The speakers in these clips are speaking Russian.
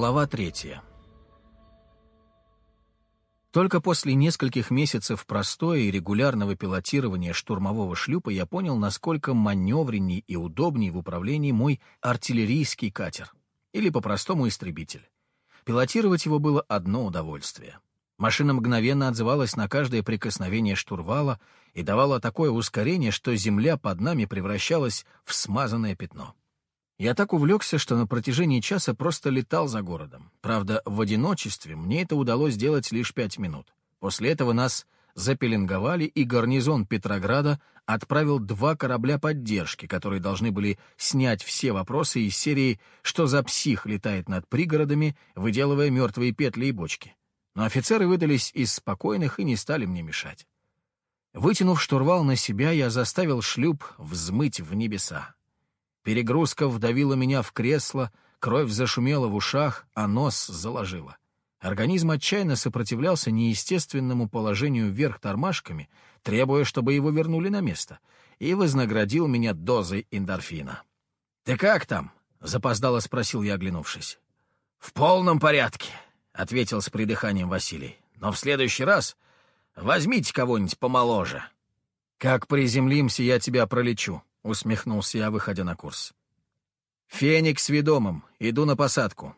Глава третья. Только после нескольких месяцев простоя и регулярного пилотирования штурмового шлюпа я понял, насколько маневренней и удобней в управлении мой артиллерийский катер, или по-простому истребитель. Пилотировать его было одно удовольствие. Машина мгновенно отзывалась на каждое прикосновение штурвала и давала такое ускорение, что земля под нами превращалась в смазанное пятно. Я так увлекся, что на протяжении часа просто летал за городом. Правда, в одиночестве мне это удалось сделать лишь пять минут. После этого нас запеленговали, и гарнизон Петрограда отправил два корабля поддержки, которые должны были снять все вопросы из серии «Что за псих летает над пригородами, выделывая мертвые петли и бочки?». Но офицеры выдались из спокойных и не стали мне мешать. Вытянув штурвал на себя, я заставил шлюп взмыть в небеса. Перегрузка вдавила меня в кресло, кровь зашумела в ушах, а нос заложила. Организм отчаянно сопротивлялся неестественному положению вверх тормашками, требуя, чтобы его вернули на место, и вознаградил меня дозой эндорфина. «Ты как там?» — запоздало спросил я, оглянувшись. «В полном порядке», — ответил с придыханием Василий. «Но в следующий раз возьмите кого-нибудь помоложе». «Как приземлимся, я тебя пролечу», — усмехнулся я, выходя на курс. «Феникс ведомым. Иду на посадку.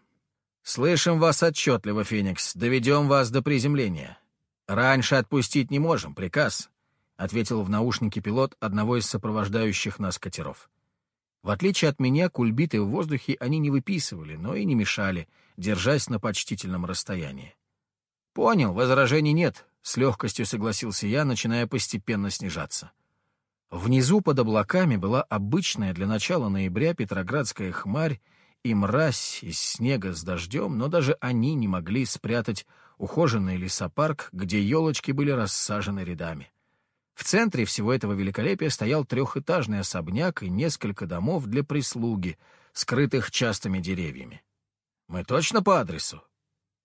Слышим вас отчетливо, Феникс. Доведем вас до приземления. Раньше отпустить не можем. Приказ», — ответил в наушнике пилот одного из сопровождающих нас катеров. В отличие от меня, кульбиты в воздухе они не выписывали, но и не мешали, держась на почтительном расстоянии. «Понял, возражений нет», — с легкостью согласился я, начиная постепенно снижаться. Внизу под облаками была обычная для начала ноября петроградская хмарь и мразь из снега с дождем, но даже они не могли спрятать ухоженный лесопарк, где елочки были рассажены рядами. В центре всего этого великолепия стоял трехэтажный особняк и несколько домов для прислуги, скрытых частыми деревьями. Мы точно по адресу?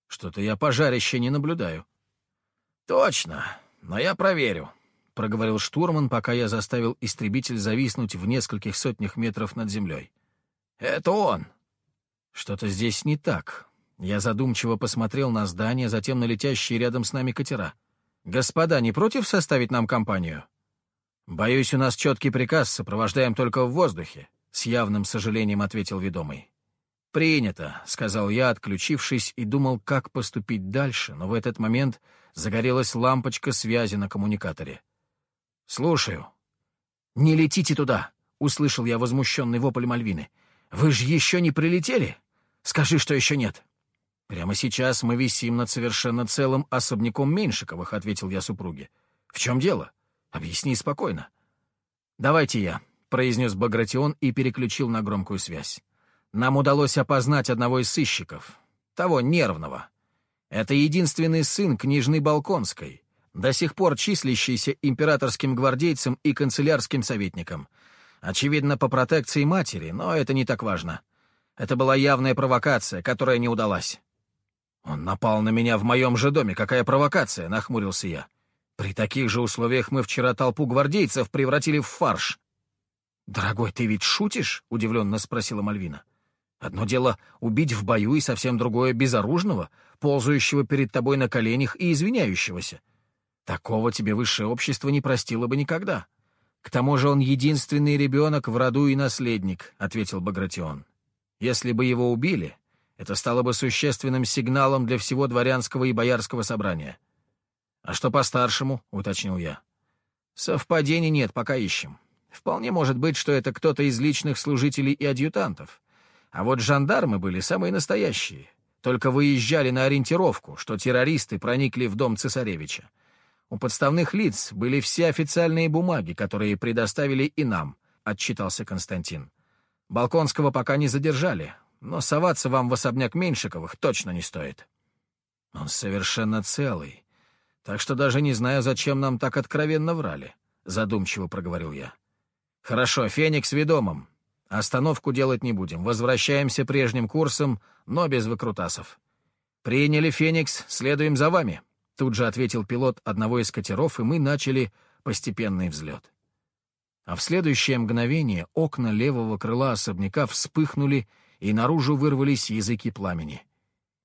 Что-то я пожарище не наблюдаю. Точно, но я проверю проговорил штурман, пока я заставил истребитель зависнуть в нескольких сотнях метров над землей. «Это он!» «Что-то здесь не так». Я задумчиво посмотрел на здание, затем на летящие рядом с нами катера. «Господа, не против составить нам компанию?» «Боюсь, у нас четкий приказ, сопровождаем только в воздухе», — с явным сожалением ответил ведомый. «Принято», — сказал я, отключившись, и думал, как поступить дальше, но в этот момент загорелась лампочка связи на коммуникаторе. «Слушаю». «Не летите туда!» — услышал я возмущенный вопль Мальвины. «Вы же еще не прилетели? Скажи, что еще нет». «Прямо сейчас мы висим над совершенно целым особняком Меньшиковых», — ответил я супруге. «В чем дело? Объясни спокойно». «Давайте я», — произнес Багратион и переключил на громкую связь. «Нам удалось опознать одного из сыщиков, того нервного. Это единственный сын княжны Балконской, до сих пор числящийся императорским гвардейцем и канцелярским советником. Очевидно, по протекции матери, но это не так важно. Это была явная провокация, которая не удалась. «Он напал на меня в моем же доме. Какая провокация?» — нахмурился я. «При таких же условиях мы вчера толпу гвардейцев превратили в фарш». «Дорогой, ты ведь шутишь?» — удивленно спросила Мальвина. «Одно дело убить в бою, и совсем другое — безоружного, ползающего перед тобой на коленях и извиняющегося. Такого тебе высшее общество не простило бы никогда. К тому же он единственный ребенок в роду и наследник, — ответил Багратион. Если бы его убили, это стало бы существенным сигналом для всего дворянского и боярского собрания. А что по-старшему, — уточнил я. Совпадений нет, пока ищем. Вполне может быть, что это кто-то из личных служителей и адъютантов. А вот жандармы были самые настоящие. Только выезжали на ориентировку, что террористы проникли в дом цесаревича. У подставных лиц были все официальные бумаги, которые предоставили и нам, — отчитался Константин. Балконского пока не задержали, но соваться вам в особняк Меньшиковых точно не стоит. Он совершенно целый, так что даже не знаю, зачем нам так откровенно врали, — задумчиво проговорил я. Хорошо, Феникс ведомым. Остановку делать не будем, возвращаемся прежним курсом, но без выкрутасов. Приняли Феникс, следуем за вами. Тут же ответил пилот одного из катеров, и мы начали постепенный взлет. А в следующее мгновение окна левого крыла особняка вспыхнули, и наружу вырвались языки пламени.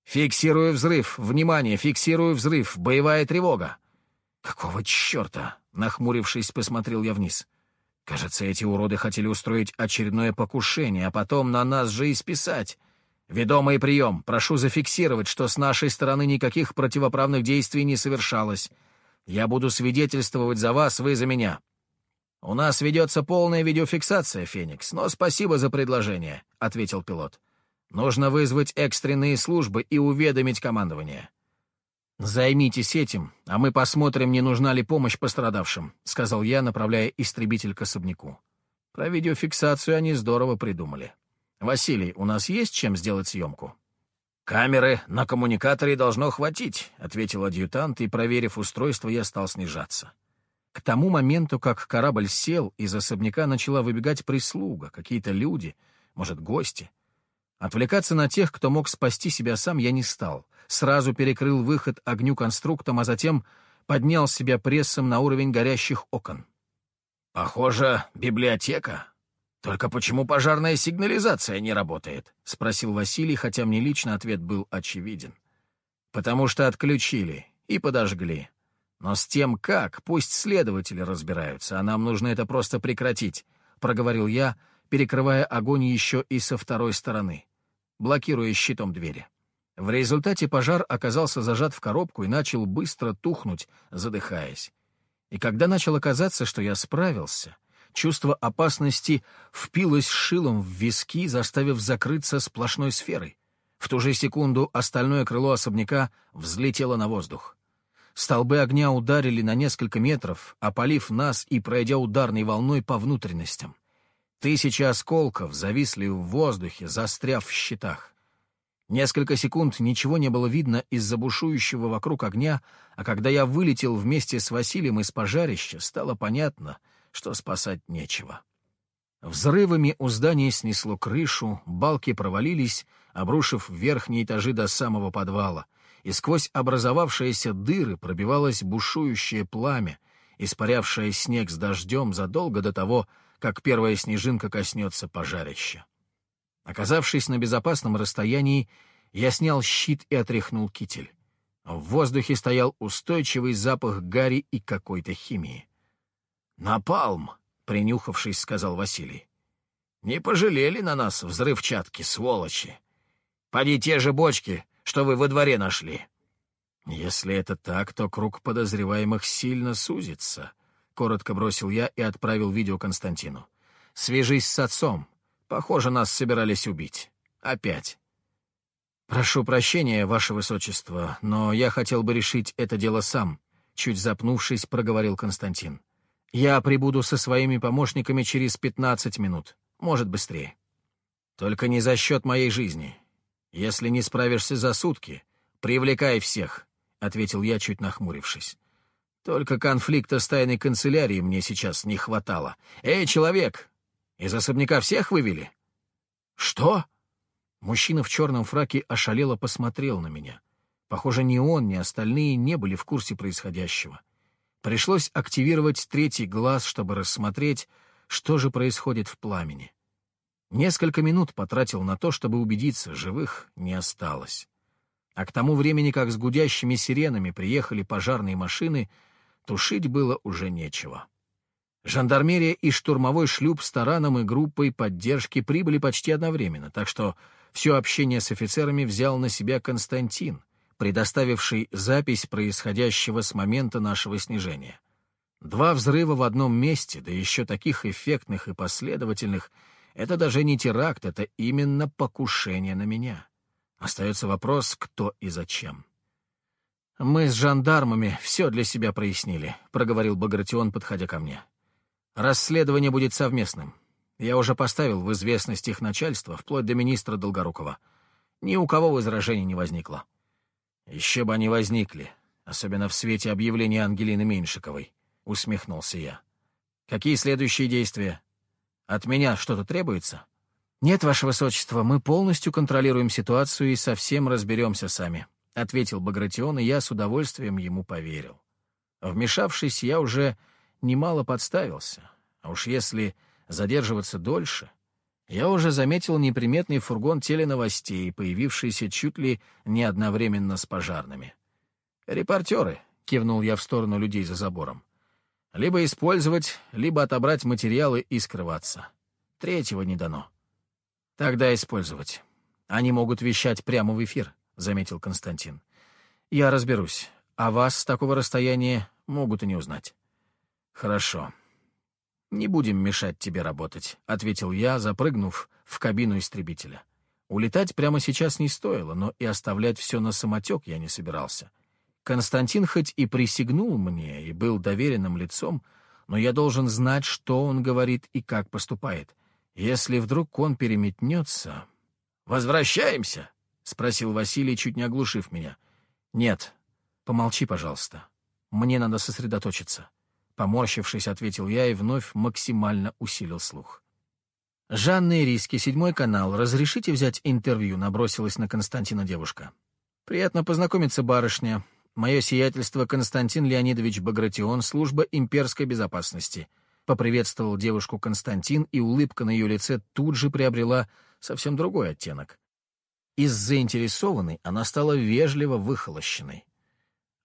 «Фиксирую взрыв! Внимание! Фиксирую взрыв! Боевая тревога!» «Какого черта?» — нахмурившись, посмотрел я вниз. «Кажется, эти уроды хотели устроить очередное покушение, а потом на нас же и списать. Ведомый прием. Прошу зафиксировать, что с нашей стороны никаких противоправных действий не совершалось. Я буду свидетельствовать за вас, вы за меня». «У нас ведется полная видеофиксация, Феникс, но спасибо за предложение», — ответил пилот. «Нужно вызвать экстренные службы и уведомить командование». «Займитесь этим, а мы посмотрим, не нужна ли помощь пострадавшим», — сказал я, направляя истребитель к особняку. Про видеофиксацию они здорово придумали. «Василий, у нас есть чем сделать съемку?» «Камеры на коммуникаторе должно хватить», — ответил адъютант, и, проверив устройство, я стал снижаться. К тому моменту, как корабль сел, из особняка начала выбегать прислуга, какие-то люди, может, гости. Отвлекаться на тех, кто мог спасти себя сам, я не стал. Сразу перекрыл выход огню конструктом, а затем поднял себя прессом на уровень горящих окон. «Похоже, библиотека. Только почему пожарная сигнализация не работает?» — спросил Василий, хотя мне лично ответ был очевиден. «Потому что отключили и подожгли. Но с тем как, пусть следователи разбираются, а нам нужно это просто прекратить», — проговорил я, перекрывая огонь еще и со второй стороны, блокируя щитом двери. В результате пожар оказался зажат в коробку и начал быстро тухнуть, задыхаясь. И когда начало казаться, что я справился, чувство опасности впилось шилом в виски, заставив закрыться сплошной сферой. В ту же секунду остальное крыло особняка взлетело на воздух. Столбы огня ударили на несколько метров, опалив нас и пройдя ударной волной по внутренностям. Тысячи осколков зависли в воздухе, застряв в щитах. Несколько секунд ничего не было видно из-за бушующего вокруг огня, а когда я вылетел вместе с Василием из пожарища, стало понятно, что спасать нечего. Взрывами у здания снесло крышу, балки провалились, обрушив верхние этажи до самого подвала — и сквозь образовавшиеся дыры пробивалось бушующее пламя, испарявшее снег с дождем задолго до того, как первая снежинка коснется пожарища. Оказавшись на безопасном расстоянии, я снял щит и отряхнул китель. В воздухе стоял устойчивый запах гари и какой-то химии. «Напалм!» — принюхавшись, сказал Василий. «Не пожалели на нас взрывчатки, сволочи! Поди те же бочки что вы во дворе нашли». «Если это так, то круг подозреваемых сильно сузится», — коротко бросил я и отправил видео Константину. «Свяжись с отцом. Похоже, нас собирались убить. Опять». «Прошу прощения, ваше высочество, но я хотел бы решить это дело сам», — чуть запнувшись, проговорил Константин. «Я прибуду со своими помощниками через пятнадцать минут, может, быстрее. Только не за счет моей жизни. «Если не справишься за сутки, привлекай всех», — ответил я, чуть нахмурившись. «Только конфликта с тайной канцелярией мне сейчас не хватало. Эй, человек, из особняка всех вывели?» «Что?» Мужчина в черном фраке ошалело посмотрел на меня. Похоже, ни он, ни остальные не были в курсе происходящего. Пришлось активировать третий глаз, чтобы рассмотреть, что же происходит в пламени. Несколько минут потратил на то, чтобы убедиться, живых не осталось. А к тому времени, как с гудящими сиренами приехали пожарные машины, тушить было уже нечего. Жандармерия и штурмовой шлюп с тараном и группой поддержки прибыли почти одновременно, так что все общение с офицерами взял на себя Константин, предоставивший запись происходящего с момента нашего снижения. Два взрыва в одном месте, да еще таких эффектных и последовательных — это даже не теракт, это именно покушение на меня. Остается вопрос, кто и зачем. «Мы с жандармами все для себя прояснили», — проговорил Багратион, подходя ко мне. «Расследование будет совместным. Я уже поставил в известность их начальство, вплоть до министра Долгорукова. Ни у кого возражений не возникло». «Еще бы они возникли, особенно в свете объявления Ангелины Меньшиковой», — усмехнулся я. «Какие следующие действия?» От меня что-то требуется? Нет, ваше высочество, мы полностью контролируем ситуацию и совсем разберемся сами, — ответил Багратион, и я с удовольствием ему поверил. Вмешавшись, я уже немало подставился, а уж если задерживаться дольше, Я уже заметил неприметный фургон теленовостей, появившийся чуть ли не одновременно с пожарными. «Репортеры», — кивнул я в сторону людей за забором. «Либо использовать, либо отобрать материалы и скрываться. Третьего не дано». «Тогда использовать. Они могут вещать прямо в эфир», — заметил Константин. «Я разберусь. А вас с такого расстояния могут и не узнать». «Хорошо. Не будем мешать тебе работать», — ответил я, запрыгнув в кабину истребителя. Улетать прямо сейчас не стоило, но и оставлять все на самотек я не собирался. Константин хоть и присягнул мне и был доверенным лицом, но я должен знать, что он говорит и как поступает. Если вдруг он переметнется... «Возвращаемся?» — спросил Василий, чуть не оглушив меня. «Нет. Помолчи, пожалуйста. Мне надо сосредоточиться». Поморщившись, ответил я и вновь максимально усилил слух. «Жанна Ириски, седьмой канал. Разрешите взять интервью?» — набросилась на Константина девушка. «Приятно познакомиться, барышня. Мое сиятельство Константин Леонидович Багратион, служба имперской безопасности». Поприветствовал девушку Константин, и улыбка на ее лице тут же приобрела совсем другой оттенок. Из заинтересованной она стала вежливо выхолощенной.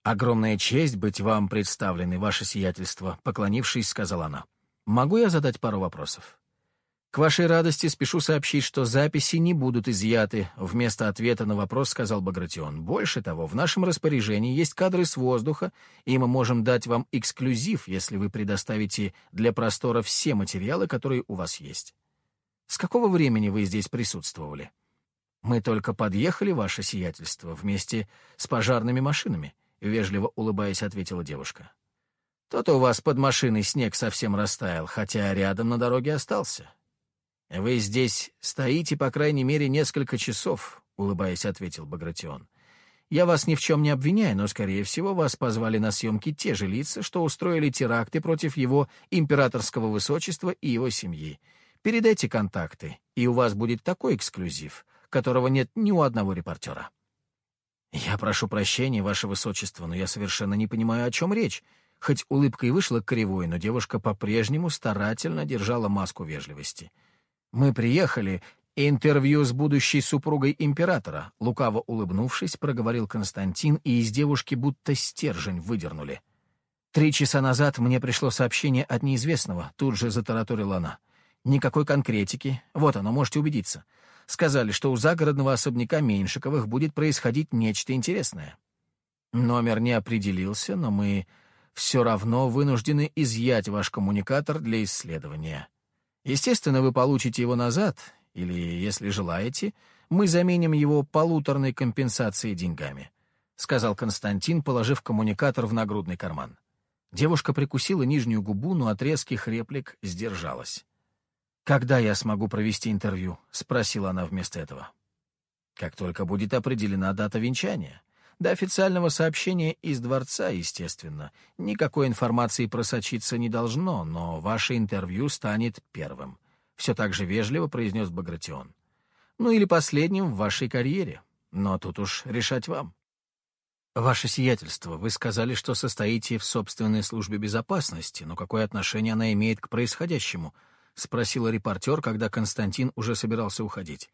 «Огромная честь быть вам представленной, ваше сиятельство», — поклонившись, сказала она. «Могу я задать пару вопросов?» «К вашей радости спешу сообщить, что записи не будут изъяты», — вместо ответа на вопрос сказал Багратион. «Больше того, в нашем распоряжении есть кадры с воздуха, и мы можем дать вам эксклюзив, если вы предоставите для простора все материалы, которые у вас есть. С какого времени вы здесь присутствовали?» «Мы только подъехали, ваше сиятельство, вместе с пожарными машинами». — вежливо улыбаясь, ответила девушка. «То-то у вас под машиной снег совсем растаял, хотя рядом на дороге остался. Вы здесь стоите, по крайней мере, несколько часов», — улыбаясь, ответил Багратион. «Я вас ни в чем не обвиняю, но, скорее всего, вас позвали на съемки те же лица, что устроили теракты против его императорского высочества и его семьи. Передайте контакты, и у вас будет такой эксклюзив, которого нет ни у одного репортера». «Я прошу прощения, ваше высочество, но я совершенно не понимаю, о чем речь». Хоть улыбка и вышла кривой, но девушка по-прежнему старательно держала маску вежливости. «Мы приехали. Интервью с будущей супругой императора», — лукаво улыбнувшись, проговорил Константин, и из девушки будто стержень выдернули. «Три часа назад мне пришло сообщение от неизвестного», — тут же затараторила она. «Никакой конкретики. Вот оно, можете убедиться сказали, что у загородного особняка Меньшиковых будет происходить нечто интересное. Номер не определился, но мы все равно вынуждены изъять ваш коммуникатор для исследования. Естественно, вы получите его назад, или, если желаете, мы заменим его полуторной компенсацией деньгами», — сказал Константин, положив коммуникатор в нагрудный карман. Девушка прикусила нижнюю губу, но от резких реплик сдержалась. «Когда я смогу провести интервью?» — спросила она вместо этого. «Как только будет определена дата венчания. До официального сообщения из дворца, естественно. Никакой информации просочиться не должно, но ваше интервью станет первым», — все так же вежливо произнес Багратион. «Ну или последним в вашей карьере. Но тут уж решать вам». «Ваше сиятельство, вы сказали, что состоите в собственной службе безопасности, но какое отношение она имеет к происходящему?» — спросила репортер, когда Константин уже собирался уходить.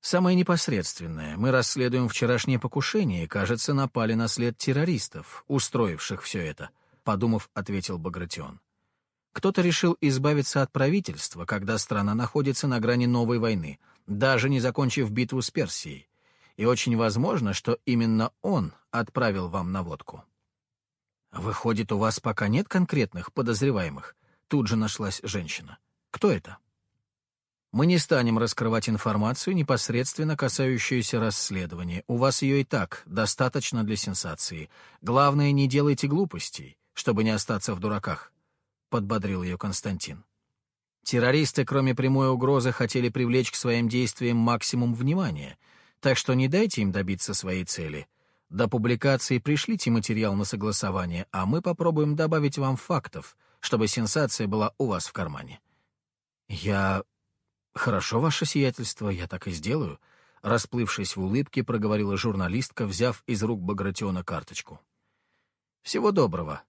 «Самое непосредственное. Мы расследуем вчерашнее покушение и, кажется, напали на след террористов, устроивших все это», — подумав, ответил Багратион. «Кто-то решил избавиться от правительства, когда страна находится на грани новой войны, даже не закончив битву с Персией. И очень возможно, что именно он отправил вам наводку». «Выходит, у вас пока нет конкретных подозреваемых?» Тут же нашлась женщина. Кто это? Мы не станем раскрывать информацию, непосредственно касающуюся расследования. У вас ее и так достаточно для сенсации. Главное, не делайте глупостей, чтобы не остаться в дураках», — подбодрил ее Константин. Террористы, кроме прямой угрозы, хотели привлечь к своим действиям максимум внимания, так что не дайте им добиться своей цели. До публикации пришлите материал на согласование, а мы попробуем добавить вам фактов, чтобы сенсация была у вас в кармане. «Я... Хорошо, ваше сиятельство, я так и сделаю», — расплывшись в улыбке, проговорила журналистка, взяв из рук Багратиона карточку. «Всего доброго.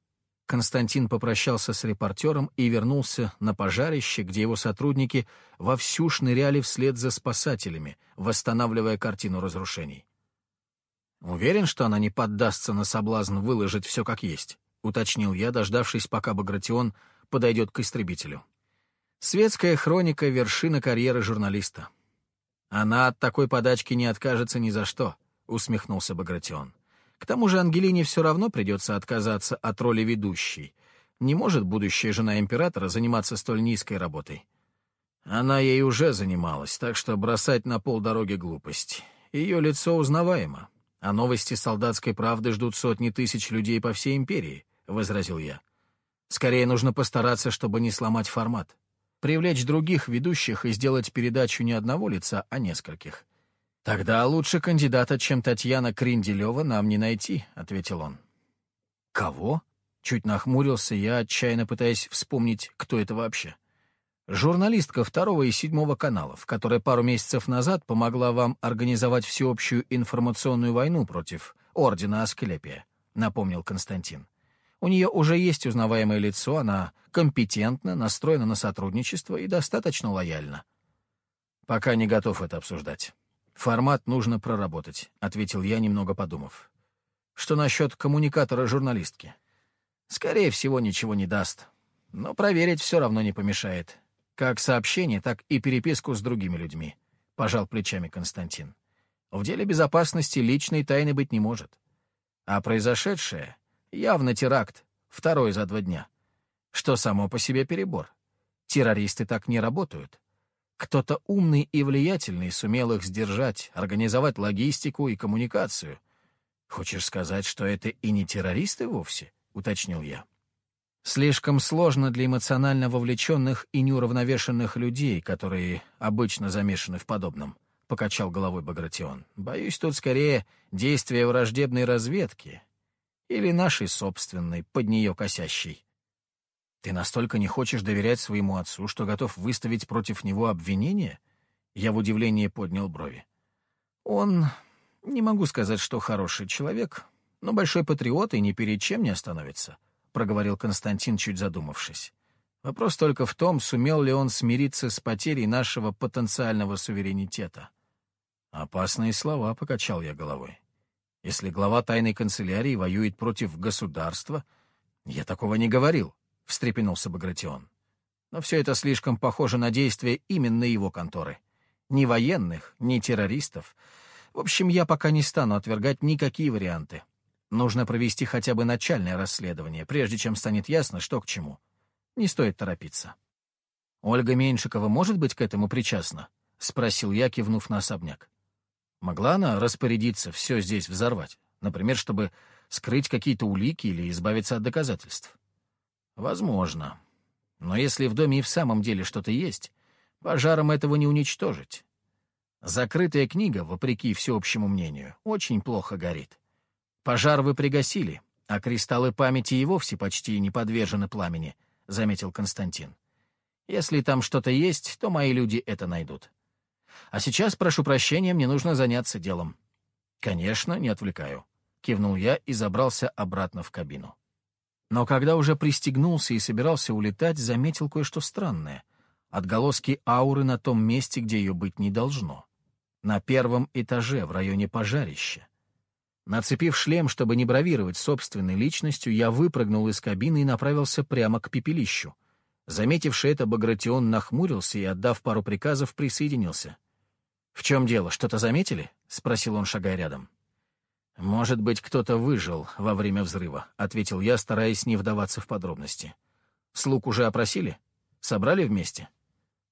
Константин попрощался с репортером и вернулся на пожарище, где его сотрудники вовсю шныряли вслед за спасателями, восстанавливая картину разрушений. «Уверен, что она не поддастся на соблазн выложить все как есть», — уточнил я, дождавшись, пока Багратион подойдет к истребителю. «Светская хроника — вершина карьеры журналиста. Она от такой подачки не откажется ни за что», — усмехнулся Багратион. К тому же Ангелине все равно придется отказаться от роли ведущей. Не может будущая жена императора заниматься столь низкой работой. Она ей уже занималась, так что бросать на полдороги глупость. Ее лицо узнаваемо, а новости солдатской правды ждут сотни тысяч людей по всей империи, — возразил я. Скорее нужно постараться, чтобы не сломать формат. Привлечь других ведущих и сделать передачу не одного лица, а нескольких. «Тогда лучше кандидата, чем Татьяна Кринделева, нам не найти», — ответил он. «Кого?» — чуть нахмурился я, отчаянно пытаясь вспомнить, кто это вообще. «Журналистка второго и седьмого каналов, которая пару месяцев назад помогла вам организовать всеобщую информационную войну против Ордена Асклепия», — напомнил Константин. «У нее уже есть узнаваемое лицо, она компетентна, настроена на сотрудничество и достаточно лояльна». «Пока не готов это обсуждать». «Формат нужно проработать», — ответил я, немного подумав. «Что насчет коммуникатора журналистки?» «Скорее всего, ничего не даст. Но проверить все равно не помешает. Как сообщение, так и переписку с другими людьми», — пожал плечами Константин. «В деле безопасности личной тайны быть не может. А произошедшее — явно теракт, второй за два дня. Что само по себе перебор. Террористы так не работают. Кто-то умный и влиятельный сумел их сдержать, организовать логистику и коммуникацию. Хочешь сказать, что это и не террористы вовсе? — уточнил я. Слишком сложно для эмоционально вовлеченных и неуравновешенных людей, которые обычно замешаны в подобном, — покачал головой Багратион. Боюсь, тут скорее действие враждебной разведки или нашей собственной, под нее косящей. Ты настолько не хочешь доверять своему отцу, что готов выставить против него обвинение? Я в удивлении поднял брови. Он, не могу сказать, что хороший человек, но большой патриот и ни перед чем не остановится, проговорил Константин, чуть задумавшись. Вопрос только в том, сумел ли он смириться с потерей нашего потенциального суверенитета. Опасные слова, покачал я головой. Если глава тайной канцелярии воюет против государства, я такого не говорил. — встрепенулся Багратион. «Но все это слишком похоже на действия именно его конторы. Ни военных, ни террористов. В общем, я пока не стану отвергать никакие варианты. Нужно провести хотя бы начальное расследование, прежде чем станет ясно, что к чему. Не стоит торопиться». «Ольга Меньшикова может быть к этому причастна?» — спросил я, кивнув на особняк. «Могла она распорядиться все здесь взорвать? Например, чтобы скрыть какие-то улики или избавиться от доказательств?» Возможно. Но если в доме и в самом деле что-то есть, пожаром этого не уничтожить. Закрытая книга, вопреки всеобщему мнению, очень плохо горит. Пожар вы пригасили, а кристаллы памяти и вовсе почти не подвержены пламени, — заметил Константин. Если там что-то есть, то мои люди это найдут. А сейчас, прошу прощения, мне нужно заняться делом. Конечно, не отвлекаю. Кивнул я и забрался обратно в кабину. Но когда уже пристегнулся и собирался улетать, заметил кое-что странное. Отголоски ауры на том месте, где ее быть не должно. На первом этаже, в районе пожарища. Нацепив шлем, чтобы не бравировать собственной личностью, я выпрыгнул из кабины и направился прямо к пепелищу. Заметивший это, Багратион нахмурился и, отдав пару приказов, присоединился. «В чем дело, что-то заметили?» — спросил он, шагая рядом. «Может быть, кто-то выжил во время взрыва», — ответил я, стараясь не вдаваться в подробности. «Слуг уже опросили? Собрали вместе?»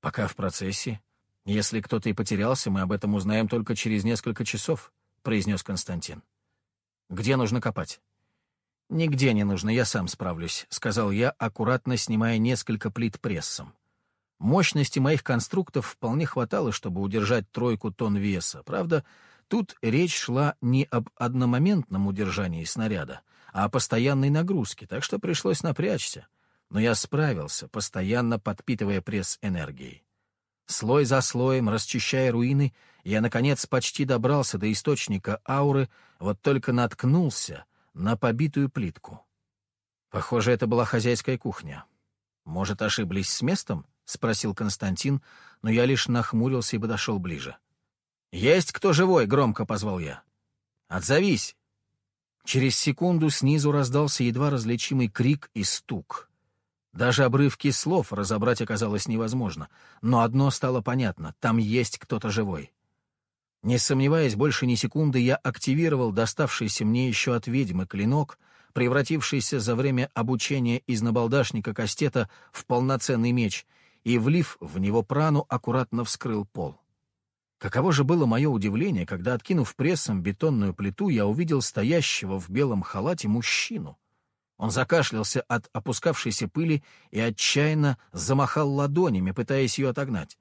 «Пока в процессе. Если кто-то и потерялся, мы об этом узнаем только через несколько часов», — произнес Константин. «Где нужно копать?» «Нигде не нужно, я сам справлюсь», — сказал я, аккуратно снимая несколько плит прессом. Мощности моих конструктов вполне хватало, чтобы удержать тройку тонн веса. Правда, Тут речь шла не об одномоментном удержании снаряда, а о постоянной нагрузке, так что пришлось напрячься. Но я справился, постоянно подпитывая пресс энергией. Слой за слоем, расчищая руины, я, наконец, почти добрался до источника ауры, вот только наткнулся на побитую плитку. Похоже, это была хозяйская кухня. Может, ошиблись с местом? — спросил Константин, но я лишь нахмурился и подошел ближе. «Есть кто живой?» — громко позвал я. «Отзовись!» Через секунду снизу раздался едва различимый крик и стук. Даже обрывки слов разобрать оказалось невозможно, но одно стало понятно — там есть кто-то живой. Не сомневаясь больше ни секунды, я активировал доставшийся мне еще от ведьмы клинок, превратившийся за время обучения из набалдашника кастета в полноценный меч, и, влив в него прану, аккуратно вскрыл пол. Каково же было мое удивление, когда, откинув прессом бетонную плиту, я увидел стоящего в белом халате мужчину. Он закашлялся от опускавшейся пыли и отчаянно замахал ладонями, пытаясь ее отогнать.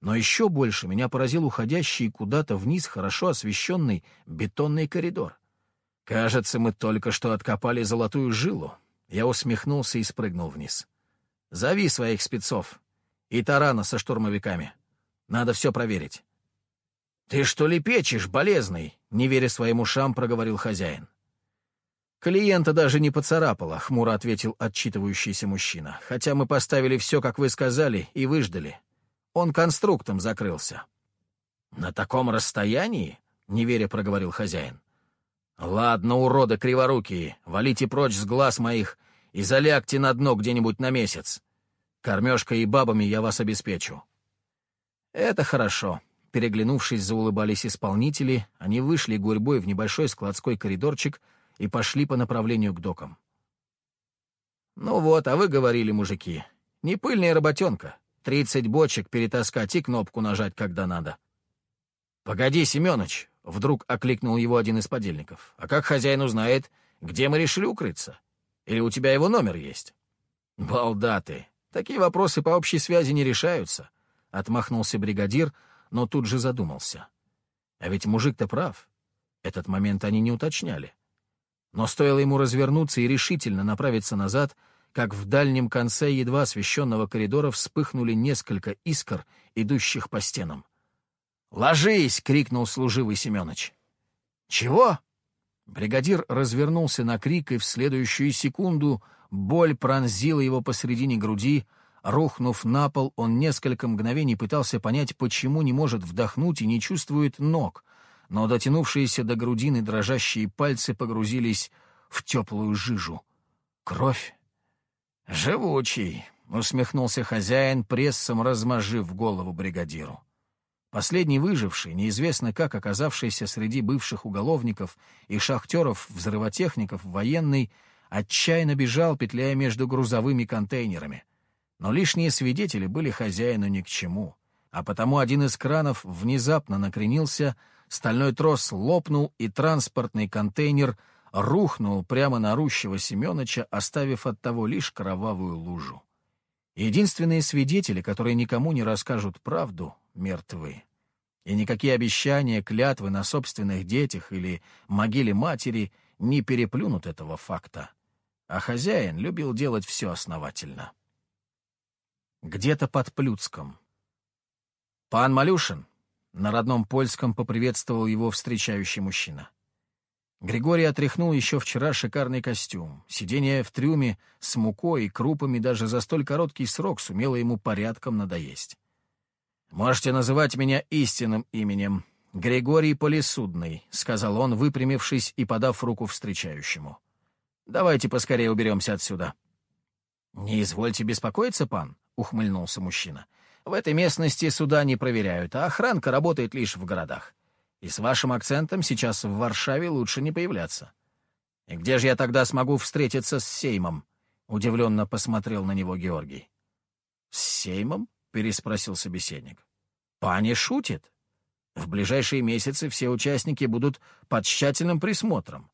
Но еще больше меня поразил уходящий куда-то вниз хорошо освещенный бетонный коридор. Кажется, мы только что откопали золотую жилу. Я усмехнулся и спрыгнул вниз. «Зови своих спецов и тарана со штурмовиками. Надо все проверить». «Ты что ли печешь, болезный?» — не веря своим ушам, проговорил хозяин. «Клиента даже не поцарапало», — хмуро ответил отчитывающийся мужчина. «Хотя мы поставили все, как вы сказали, и выждали. Он конструктом закрылся». «На таком расстоянии?» — не веря проговорил хозяин. «Ладно, уроды криворукие, валите прочь с глаз моих и залягте на дно где-нибудь на месяц. Кормежкой и бабами я вас обеспечу». «Это хорошо», Переглянувшись, заулыбались исполнители, они вышли гурьбой в небольшой складской коридорчик и пошли по направлению к докам. «Ну вот, а вы говорили, мужики, не пыльная работенка. Тридцать бочек перетаскать и кнопку нажать, когда надо». «Погоди, Семёныч!» — вдруг окликнул его один из подельников. «А как хозяин узнает, где мы решили укрыться? Или у тебя его номер есть?» «Балда ты! Такие вопросы по общей связи не решаются», — отмахнулся бригадир, — но тут же задумался. А ведь мужик-то прав. Этот момент они не уточняли. Но стоило ему развернуться и решительно направиться назад, как в дальнем конце едва освещенного коридора вспыхнули несколько искр, идущих по стенам. «Ложись!» — крикнул служивый Семёныч. «Чего?» Бригадир развернулся на крик, и в следующую секунду боль пронзила его посредине груди, Рухнув на пол, он несколько мгновений пытался понять, почему не может вдохнуть и не чувствует ног, но дотянувшиеся до грудины дрожащие пальцы погрузились в теплую жижу. Кровь? «Живучий!» — усмехнулся хозяин, прессом размажив голову бригадиру. Последний выживший, неизвестно как оказавшийся среди бывших уголовников и шахтеров-взрывотехников военный, отчаянно бежал, петляя между грузовыми контейнерами — но лишние свидетели были хозяину ни к чему, а потому один из кранов внезапно накренился, стальной трос лопнул, и транспортный контейнер рухнул прямо на рущего Семеновича, оставив от того лишь кровавую лужу. Единственные свидетели, которые никому не расскажут правду, мертвы. И никакие обещания, клятвы на собственных детях или могиле матери не переплюнут этого факта. А хозяин любил делать все основательно где-то под Плюцком. «Пан Малюшин!» — на родном польском поприветствовал его встречающий мужчина. Григорий отряхнул еще вчера шикарный костюм. Сидение в трюме с мукой и крупами даже за столь короткий срок сумело ему порядком надоесть. «Можете называть меня истинным именем. Григорий Полисудный», — сказал он, выпрямившись и подав руку встречающему. «Давайте поскорее уберемся отсюда». «Не извольте беспокоиться, пан», — ухмыльнулся мужчина. «В этой местности суда не проверяют, а охранка работает лишь в городах. И с вашим акцентом сейчас в Варшаве лучше не появляться. И где же я тогда смогу встретиться с Сеймом?» — удивленно посмотрел на него Георгий. «С Сеймом?» — переспросил собеседник. «Пани шутит. В ближайшие месяцы все участники будут под тщательным присмотром.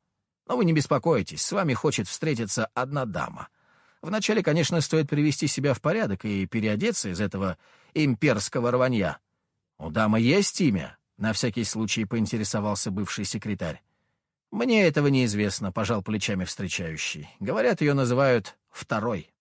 Но вы не беспокойтесь, с вами хочет встретиться одна дама — Вначале, конечно, стоит привести себя в порядок и переодеться из этого имперского рванья. У дамы есть имя? На всякий случай поинтересовался бывший секретарь. Мне этого неизвестно, пожал плечами встречающий. Говорят, ее называют второй.